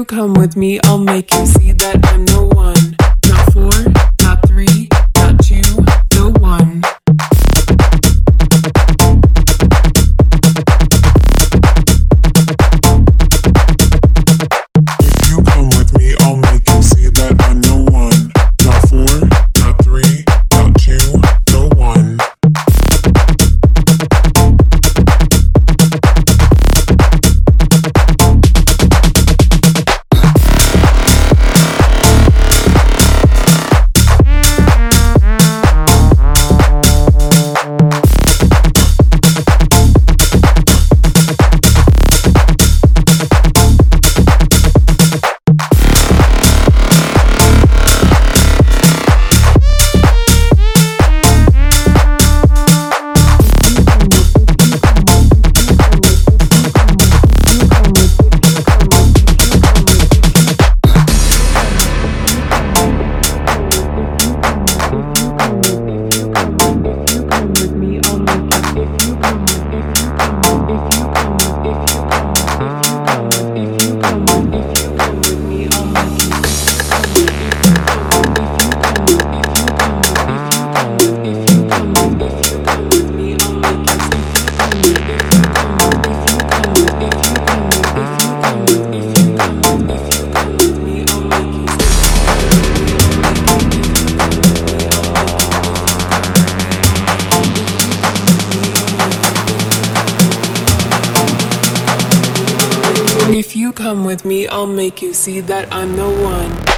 you come with me, I'll make you see that I'm no one. If you come with me, I'll make you see that I'm the one.